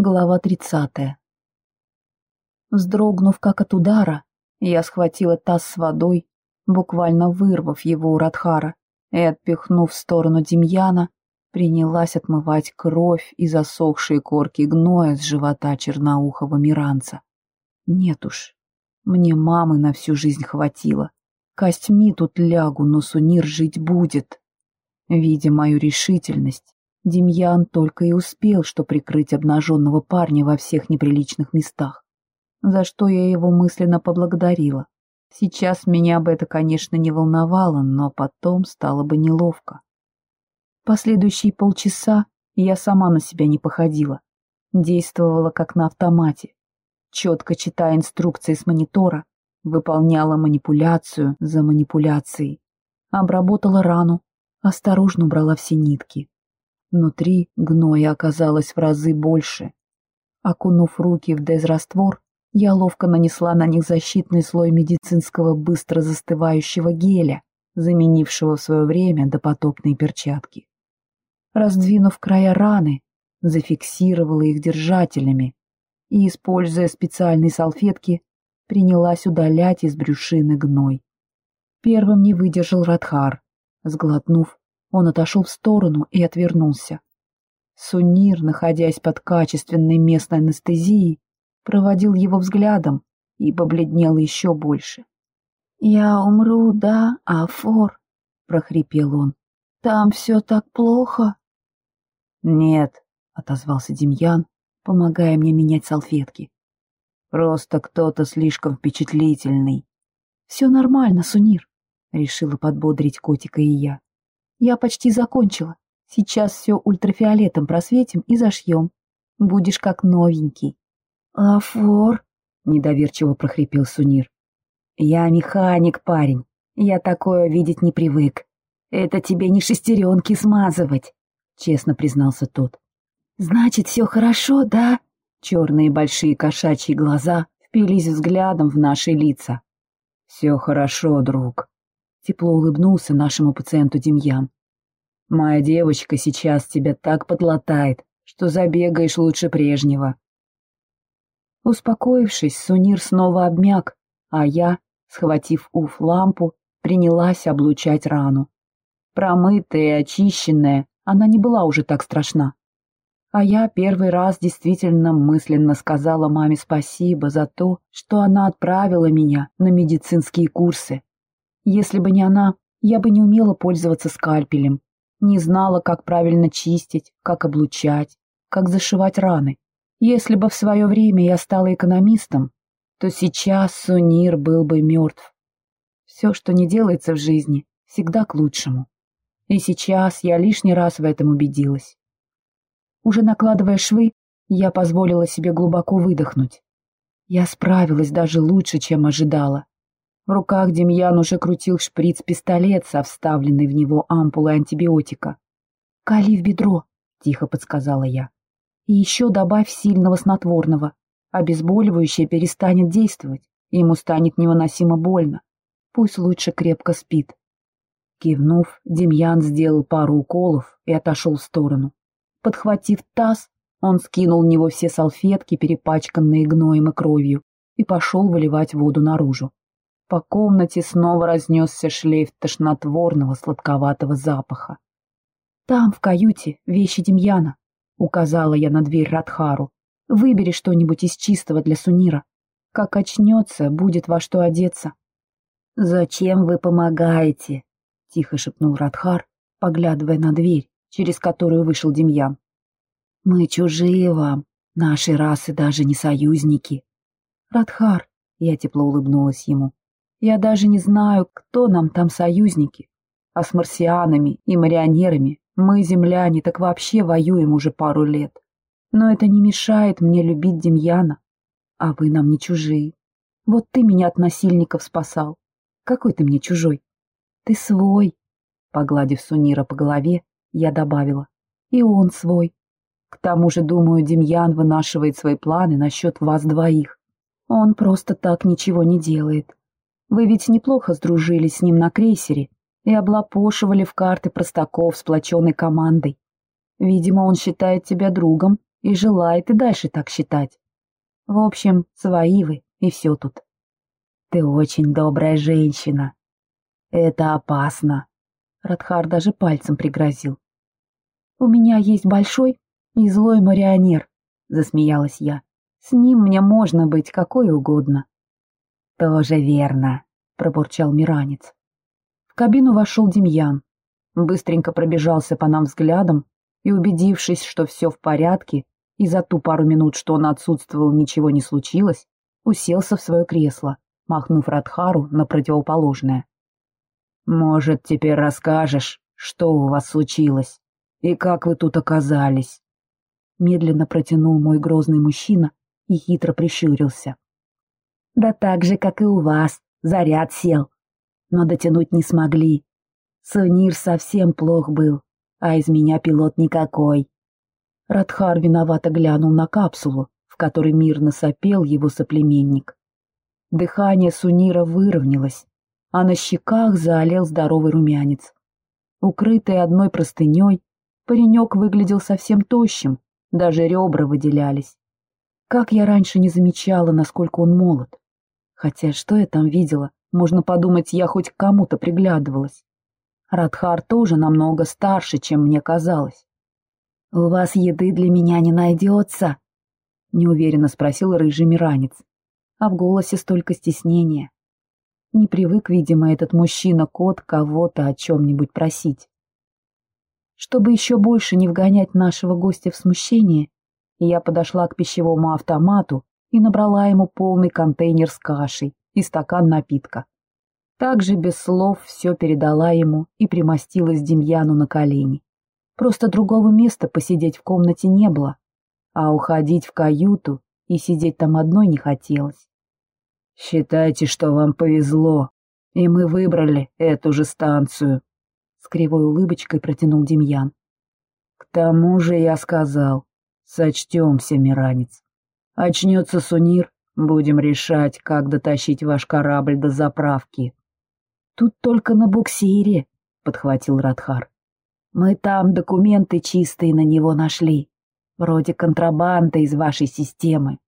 Глава тридцатая. Вздрогнув как от удара, я схватила таз с водой, буквально вырвав его у Радхара, и, отпихнув в сторону Демьяна, принялась отмывать кровь и засохшие корки гноя с живота черноухого миранца. Нет уж, мне мамы на всю жизнь хватило. Костьми тут лягу, но Сунир жить будет. Видя мою решительность, Демьян только и успел, что прикрыть обнаженного парня во всех неприличных местах, за что я его мысленно поблагодарила. Сейчас меня бы это, конечно, не волновало, но потом стало бы неловко. Последующие полчаса я сама на себя не походила, действовала как на автомате, четко читая инструкции с монитора, выполняла манипуляцию за манипуляцией, обработала рану, осторожно убрала все нитки. Внутри гноя оказалось в разы больше. Окунув руки в дезраствор, я ловко нанесла на них защитный слой медицинского быстро застывающего геля, заменившего в свое время допотопные перчатки. Раздвинув края раны, зафиксировала их держателями и, используя специальные салфетки, принялась удалять из брюшины гной. Первым не выдержал Радхар. Сглотнув, он отошел в сторону и отвернулся. Сунир, находясь под качественной местной анестезией, проводил его взглядом и побледнел еще больше. «Я умру, да, Афор?» — прохрипел он. «Там все так плохо?» «Нет», — отозвался Демьян, помогая мне менять салфетки. «Просто кто-то слишком впечатлительный». «Все нормально, Сунир», — решила подбодрить котика и я. Я почти закончила. Сейчас все ультрафиолетом просветим и зашьем. Будешь как новенький. Афор, недоверчиво прохрипел Сунир. Я механик, парень. Я такое видеть не привык. Это тебе не шестеренки смазывать, честно признался тот. Значит, все хорошо, да? Черные большие кошачьи глаза впились взглядом в наши лица. Все хорошо, друг. Тепло улыбнулся нашему пациенту Демьян. «Моя девочка сейчас тебя так подлатает, что забегаешь лучше прежнего». Успокоившись, Сунир снова обмяк, а я, схватив уф лампу, принялась облучать рану. Промытая и очищенная, она не была уже так страшна. А я первый раз действительно мысленно сказала маме спасибо за то, что она отправила меня на медицинские курсы. Если бы не она, я бы не умела пользоваться скальпелем, не знала, как правильно чистить, как облучать, как зашивать раны. Если бы в свое время я стала экономистом, то сейчас Сунир был бы мертв. Все, что не делается в жизни, всегда к лучшему. И сейчас я лишний раз в этом убедилась. Уже накладывая швы, я позволила себе глубоко выдохнуть. Я справилась даже лучше, чем ожидала. В руках Демьян уже крутил шприц-пистолет со вставленной в него ампулой антибиотика. «Кали в бедро», — тихо подсказала я. «И еще добавь сильного снотворного. Обезболивающее перестанет действовать, и ему станет невыносимо больно. Пусть лучше крепко спит». Кивнув, Демьян сделал пару уколов и отошел в сторону. Подхватив таз, он скинул в него все салфетки, перепачканные гноем и кровью, и пошел выливать воду наружу. По комнате снова разнесся шлейф тошнотворного сладковатого запаха. «Там, в каюте, вещи Демьяна», — указала я на дверь Радхару. «Выбери что-нибудь из чистого для Сунира. Как очнется, будет во что одеться». «Зачем вы помогаете?» — тихо шепнул Радхар, поглядывая на дверь, через которую вышел Демьян. «Мы чужие вам, наши расы даже не союзники». «Радхар», — я тепло улыбнулась ему, я даже не знаю, кто нам там союзники. А с марсианами и марионерами мы, земляне, так вообще воюем уже пару лет. Но это не мешает мне любить Демьяна. А вы нам не чужие. Вот ты меня от насильников спасал. Какой ты мне чужой? Ты свой. Погладив Сунира по голове, я добавила. И он свой. К тому же, думаю, Демьян вынашивает свои планы насчет вас двоих. Он просто так ничего не делает. Вы ведь неплохо сдружились с ним на крейсере и облапошивали в карты простаков сплоченной командой. Видимо, он считает тебя другом и желает и дальше так считать. В общем, свои вы, и все тут. Ты очень добрая женщина. Это опасно. Радхар даже пальцем пригрозил. У меня есть большой и злой марионер, засмеялась я. С ним мне можно быть какой угодно. Тоже верно, пробурчал Миранец. В кабину вошел Демьян. Быстренько пробежался по нам взглядом и, убедившись, что все в порядке, и за ту пару минут, что он отсутствовал, ничего не случилось, уселся в свое кресло, махнув Радхару на противоположное. «Может, теперь расскажешь, что у вас случилось и как вы тут оказались?» Медленно протянул мой грозный мужчина и хитро прищурился. «Да так же, как и у вас, заряд сел, но дотянуть не смогли. Сунир совсем плох был, а из меня пилот никакой. Радхар виновато глянул на капсулу, в которой мирно сопел его соплеменник. Дыхание Сунира выровнялось, а на щеках заолел здоровый румянец. Укрытый одной простыней, паренек выглядел совсем тощим, даже ребра выделялись. Как я раньше не замечала, насколько он молод. Хотя что я там видела, можно подумать, я хоть к кому-то приглядывалась. Радхар тоже намного старше, чем мне казалось. «У вас еды для меня не найдется?» — неуверенно спросил рыжий миранец, а в голосе столько стеснения. Не привык, видимо, этот мужчина-кот кого-то о чем-нибудь просить. Чтобы еще больше не вгонять нашего гостя в смущение, я подошла к пищевому автомату и набрала ему полный контейнер с кашей и стакан напитка. Также без слов все передала ему и примостилась Демьяну на колени. Просто другого места посидеть в комнате не было, а уходить в каюту и сидеть там одной не хотелось. «Считайте, что вам повезло, и мы выбрали эту же станцию», — с кривой улыбочкой протянул Демьян. «К тому же я сказал, сочтемся, Миранец. Очнется Сунир, будем решать, как дотащить ваш корабль до заправки». «Тут только на буксире», — подхватил Радхар. Мы там документы чистые на него нашли, вроде контрабанды из вашей системы.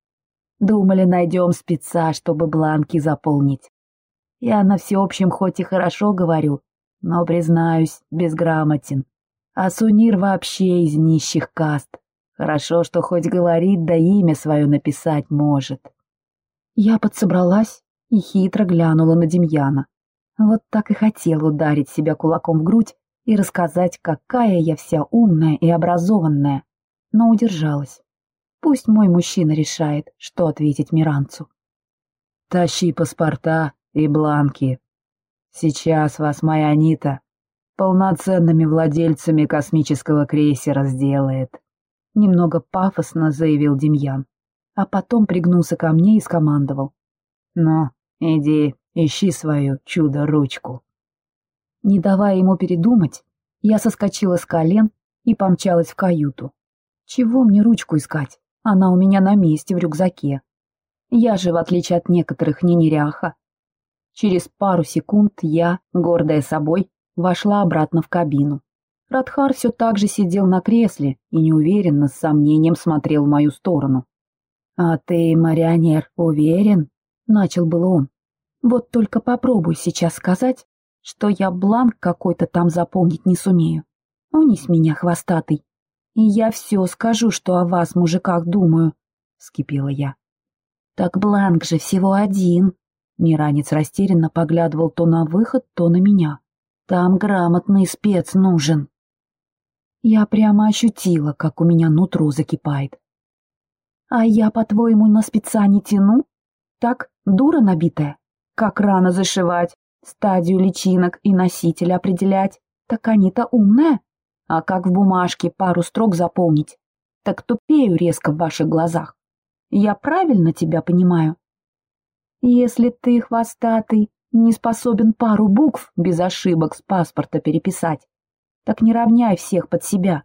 Думали, найдем спеца, чтобы бланки заполнить. Я на всеобщем хоть и хорошо говорю, но, признаюсь, безграмотен. А Сунир вообще из нищих каст. Хорошо, что хоть говорит, да имя свое написать может. Я подсобралась и хитро глянула на Демьяна. Вот так и хотел ударить себя кулаком в грудь, и рассказать, какая я вся умная и образованная, но удержалась. Пусть мой мужчина решает, что ответить Миранцу. «Тащи паспорта и бланки. Сейчас вас моя Анита полноценными владельцами космического крейсера сделает», — немного пафосно заявил Демьян, а потом пригнулся ко мне и скомандовал. «Ну, иди, ищи свою чудо-ручку». Не давая ему передумать, я соскочила с колен и помчалась в каюту. Чего мне ручку искать? Она у меня на месте в рюкзаке. Я же, в отличие от некоторых, не неряха. Через пару секунд я, гордая собой, вошла обратно в кабину. Радхар все так же сидел на кресле и неуверенно, с сомнением смотрел в мою сторону. «А ты, марионер, уверен?» — начал был он. «Вот только попробуй сейчас сказать, что я бланк какой-то там заполнить не сумею. Унись меня, хвостатый, и я все скажу, что о вас, мужиках, думаю, — вскипела я. Так бланк же всего один. Миранец растерянно поглядывал то на выход, то на меня. Там грамотный спец нужен. Я прямо ощутила, как у меня нутро закипает. А я, по-твоему, на спеца не тяну? Так, дура набитая? Как рано зашивать, стадию личинок и носителя определять, так они-то умные. А как в бумажке пару строк заполнить? Так тупею резко в ваших глазах. Я правильно тебя понимаю? Если ты, хвостатый, не способен пару букв без ошибок с паспорта переписать, так не равняй всех под себя.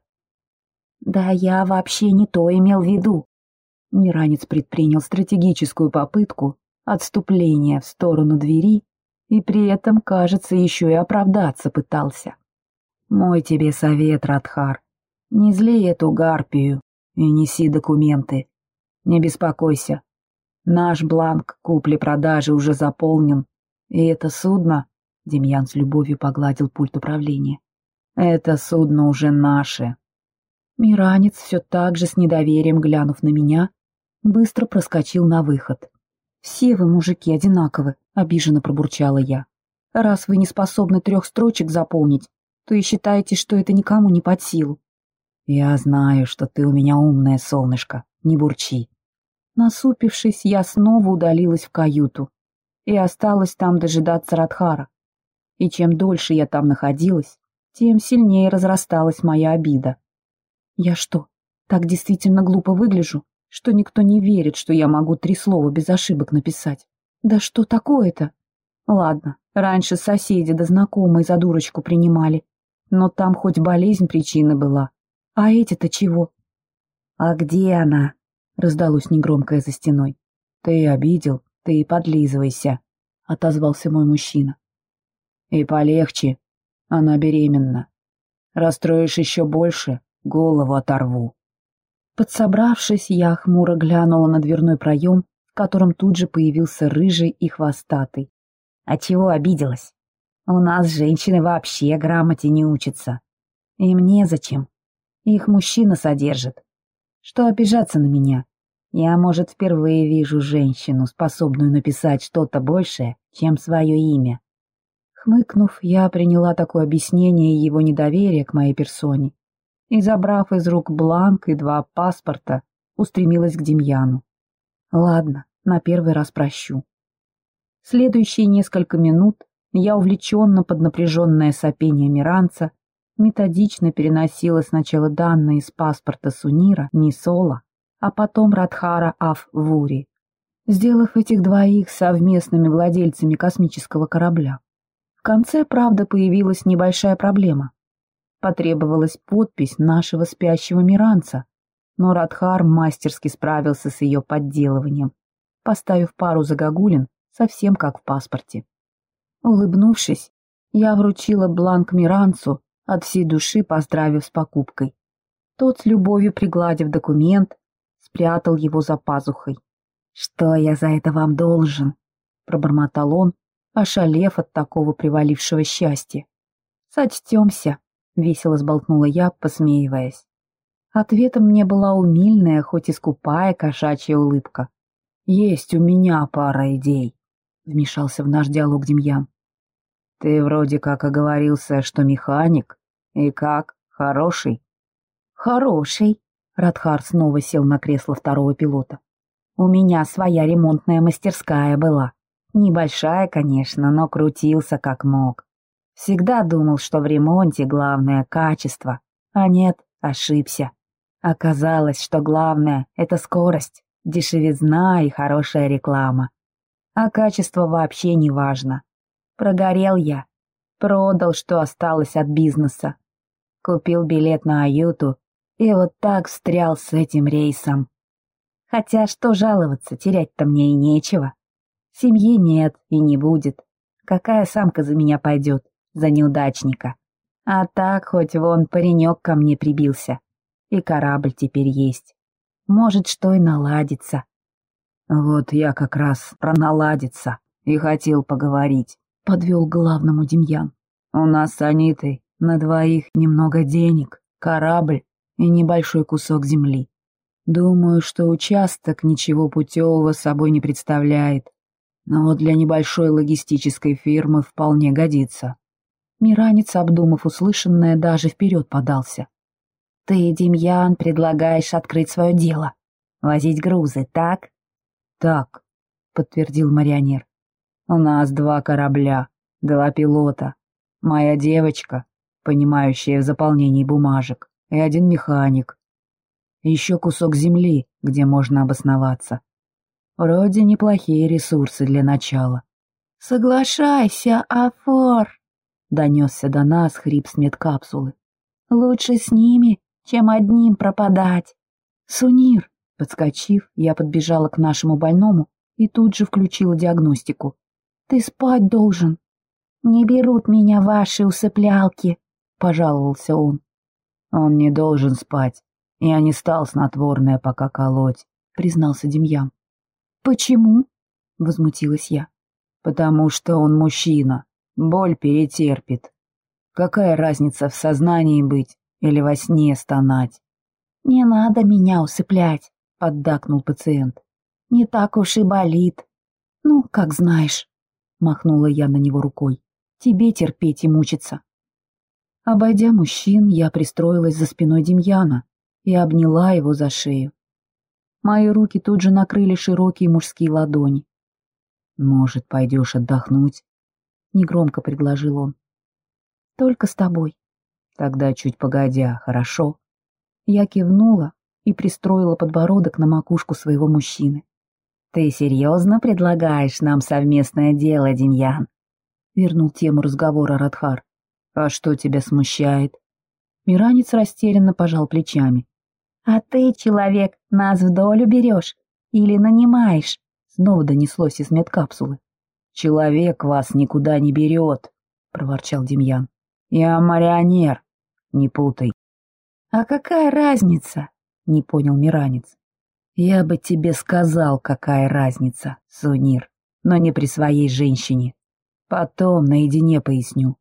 Да я вообще не то имел в виду. Миранец предпринял стратегическую попытку отступления в сторону двери и при этом, кажется, еще и оправдаться пытался. Мой тебе совет, Радхар, не зли эту гарпию и неси документы. Не беспокойся. Наш бланк купли-продажи уже заполнен, и это судно...» Демьян с любовью погладил пульт управления. «Это судно уже наше». Миранец, все так же с недоверием глянув на меня, быстро проскочил на выход. «Все вы, мужики, одинаковы», — обиженно пробурчала я. «Раз вы не способны трех строчек заполнить, то и считаете, что это никому не под силу». «Я знаю, что ты у меня умное солнышко, не бурчи». Насупившись, я снова удалилась в каюту и осталась там дожидаться Радхара. И чем дольше я там находилась, тем сильнее разрасталась моя обида. Я что, так действительно глупо выгляжу, что никто не верит, что я могу три слова без ошибок написать? Да что такое-то? Ладно, раньше соседи да знакомые за дурочку принимали, но там хоть болезнь причина была. А эти-то чего? «А где она?» — раздалось негромкое за стеной. «Ты обидел, ты и подлизывайся», — отозвался мой мужчина. «И полегче, она беременна. Расстроишь еще больше, голову оторву. Подсобравшись, я хмуро глянула на дверной проем, в котором тут же появился рыжий и хвостатый. А чего обиделась? У нас женщины вообще грамоте не учатся. И мне зачем? Их мужчина содержит. Что обижаться на меня? Я, может, впервые вижу женщину, способную написать что-то большее, чем свое имя. Хмыкнув, я приняла такое объяснение его недоверия к моей персоне и, забрав из рук бланк и два паспорта, устремилась к Демьяну. Ладно, на первый раз прощу. Следующие несколько минут я увлеченно под напряженное сопение Миранца методично переносила сначала данные из паспорта Сунира, Мисола, а потом Радхара Аф-Вури, сделав этих двоих совместными владельцами космического корабля конце, правда, появилась небольшая проблема. Потребовалась подпись нашего спящего миранца, но Радхар мастерски справился с ее подделыванием, поставив пару загогулин совсем как в паспорте. Улыбнувшись, я вручила бланк Миранцу, от всей души поздравив с покупкой. Тот, с любовью пригладив документ, спрятал его за пазухой. «Что я за это вам должен?» — пробормотал он, ошалев от такого привалившего счастья. «Сочтемся», — весело сболтнула я, посмеиваясь. Ответом мне была умильная, хоть и скупая кошачья улыбка. «Есть у меня пара идей», — вмешался в наш диалог Демьян. «Ты вроде как оговорился, что механик. И как, хороший?» «Хороший», — Радхар снова сел на кресло второго пилота. «У меня своя ремонтная мастерская была. Небольшая, конечно, но крутился как мог. Всегда думал, что в ремонте главное — качество. А нет, ошибся. Оказалось, что главное — это скорость, дешевизна и хорошая реклама. А качество вообще не важно. Прогорел я. Продал, что осталось от бизнеса. Купил билет на Аюту и вот так встрял с этим рейсом. Хотя что жаловаться, терять-то мне и нечего. Семьи нет и не будет. Какая самка за меня пойдет, за неудачника? А так хоть вон паренек ко мне прибился. И корабль теперь есть. Может, что и наладится. Вот я как раз про наладиться и хотел поговорить, подвел главному Демьян. У нас с Анитой на двоих немного денег, корабль и небольшой кусок земли. Думаю, что участок ничего путевого собой не представляет, но для небольшой логистической фирмы вполне годится. Миранец, обдумав услышанное, даже вперед подался. «Ты, Демьян, предлагаешь открыть свое дело. Возить грузы, так?» «Так», — подтвердил марионер. «У нас два корабля, два пилота, моя девочка, понимающая в заполнении бумажек, и один механик. еще кусок земли, где можно обосноваться. Вроде неплохие ресурсы для начала. «Соглашайся, Афор!» — донесся до нас хрип с медкапсулы. «Лучше с ними, чем одним пропадать!» «Сунир!» — подскочив, я подбежала к нашему больному и тут же включила диагностику. «Ты спать должен!» «Не берут меня ваши усыплялки!» — пожаловался он. «Он не должен спать, Я не стал снотворное пока колоть, признался Демьян. Почему? Возмутилась я. Потому что он мужчина, боль перетерпит. Какая разница в сознании быть или во сне стонать? «Не надо меня усыплять», — поддакнул пациент. «Не так уж и болит». «Ну, как знаешь», — махнула я на него рукой. «Тебе терпеть и мучиться». Обойдя мужчин, я пристроилась за спиной Демьяна и обняла его за шею. Мои руки тут же накрыли широкие мужские ладони. «Может, пойдешь отдохнуть?» — негромко предложил он. «Только с тобой». «Тогда чуть погодя, хорошо?» Я кивнула и пристроила подбородок на макушку своего мужчины. «Ты серьезно предлагаешь нам совместное дело, Демьян?» Вернул тему разговора Радхар. «А что тебя смущает?» Миранец растерянно пожал плечами. «А ты, человек, нас в долю берешь или нанимаешь?» Снова донеслось из медкапсулы. «Человек вас никуда не берет», — проворчал Демьян. «Я марионер, не путай». «А какая разница?» — не понял Миранец. «Я бы тебе сказал, какая разница, Сунир, но не при своей женщине. Потом наедине поясню».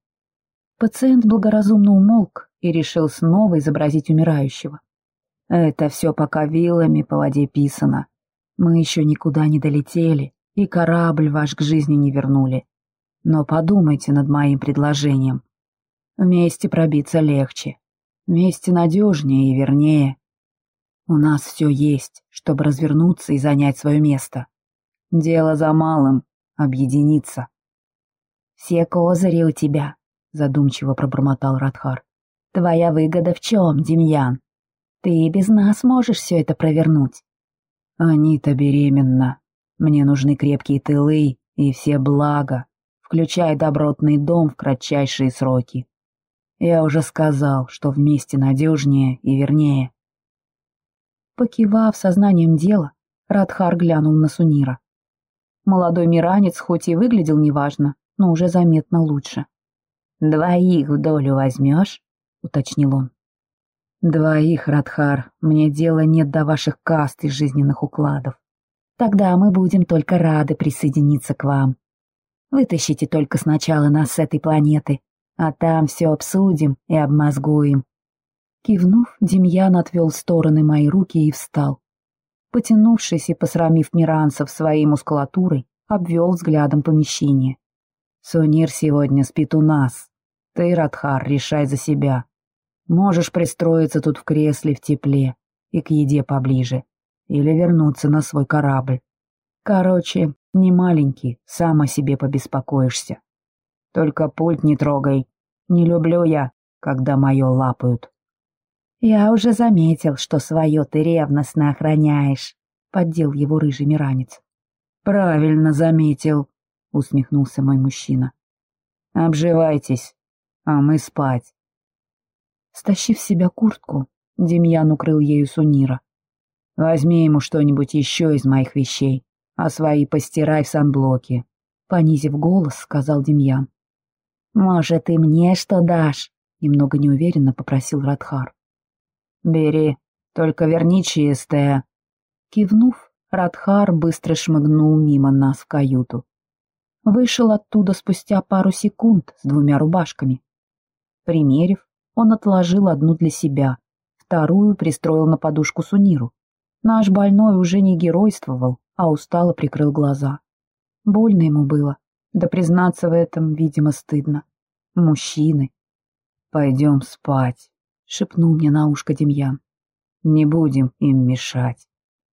Пациент благоразумно умолк и решил снова изобразить умирающего. «Это все пока вилами по воде писано. Мы еще никуда не долетели, и корабль ваш к жизни не вернули. Но подумайте над моим предложением. Вместе пробиться легче, Вместе надежнее и вернее. У нас все есть, чтобы развернуться и занять свое место. Дело за малым — объединиться. «Все козыри у тебя», — задумчиво пробормотал Радхар. «Твоя выгода в чем, Демьян? Ты и без нас можешь все это провернуть». «Анита беременна. Мне нужны крепкие тылы и все блага, включая добротный дом в кратчайшие сроки. Я уже сказал, что вместе надежнее и вернее. Покивав сознанием дела, Радхар глянул на Сунира. Молодой миранец хоть и выглядел неважно, но уже заметно лучше. «Двоих в долю возьмешь?» — уточнил он. «Двоих, Радхар, мне дела нет до ваших каст и жизненных укладов. Тогда мы будем только рады присоединиться к вам. Вытащите только сначала нас с этой планеты, а там все обсудим и обмозгуем». Кивнув, Демьян отвел в стороны мои руки и встал. Потянувшись и посрамив миранцев своей мускулатурой, обвел взглядом помещение. «Сунир сегодня спит у нас. Ты, Радхар, решай за себя. Можешь пристроиться тут в кресле в тепле и к еде поближе, или вернуться на свой корабль. Короче, не маленький, сам о себе побеспокоишься. Только пульт не трогай. Не люблю я, когда мое лапают. Я уже заметил, что свое ты ревностно охраняешь, поддел его рыжий миранец. Правильно заметил, усмехнулся мой мужчина. Обживайтесь, а мы спать. Стащив себя куртку, Демьян укрыл ею Сунира. Возьми ему что-нибудь еще из моих вещей, а свои постирай в санблоке. Понизив голос, сказал Демьян. «Может, и мне что дашь?» — немного неуверенно попросил Радхар. «Бери, только верни чистое». Кивнув, Радхар быстро шмыгнул мимо нас в каюту. Вышел оттуда спустя пару секунд с двумя рубашками. Примерив, он отложил одну для себя, вторую пристроил на подушку Суниру. Наш больной уже не геройствовал, а устало прикрыл глаза. Больно ему было, да признаться в этом, видимо, стыдно. Мужчины. «Пойдем спать», — шепнул мне на ушко Демьян. «Не будем им мешать».